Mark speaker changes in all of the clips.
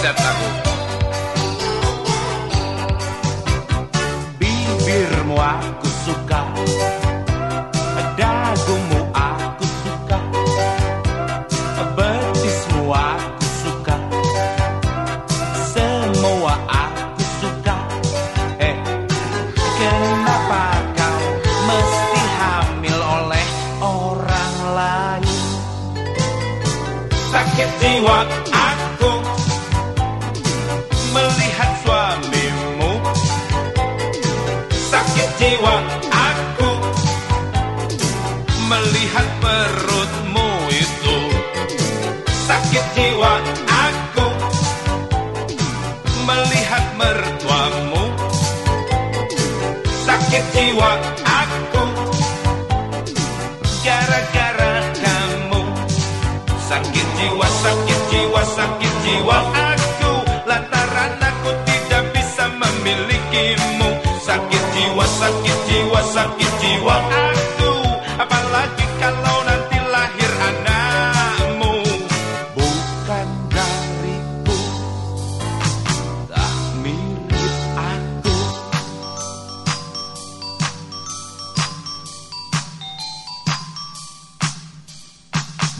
Speaker 1: Buset aku Bibirmu aku suka. Dagumu aku suka. Betismu aku suka. Semua aku suka. Eh, kenapa kau mesti hamil oleh orang lain?
Speaker 2: Sakit jiwa Sakit jiwa aku melihat mertuamu. Sakit jiwa aku gara-gara kamu. Sakit jiwa, sakit jiwa, sakit jiwa aku Lantaran aku tidak bisa memilikimu Sakit jiwa, sakit jiwa, sakit jiwa aku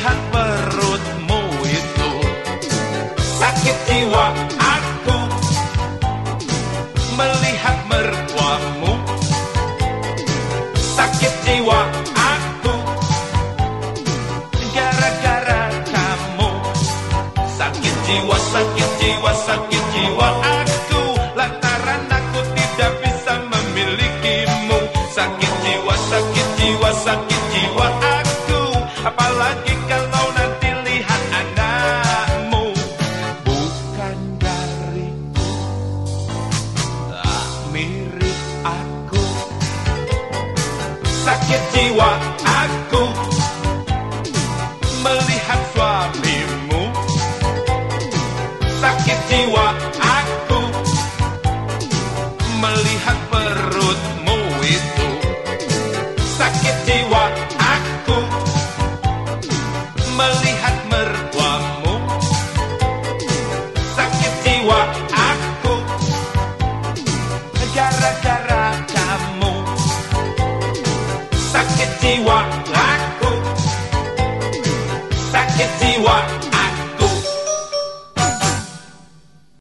Speaker 2: Melihat
Speaker 1: perutmu itu.
Speaker 2: Sakit jiwa aku. Melihat mertuamu. Sakit jiwa aku.
Speaker 1: Gara-gara kamu.
Speaker 2: Sakit jiwa, sakit jiwa, sakit jiwa aku. Lantaran aku tidak bisa Sakit jiwa aku. Melihat suamimu. Sakit jiwa wa, la, go. what?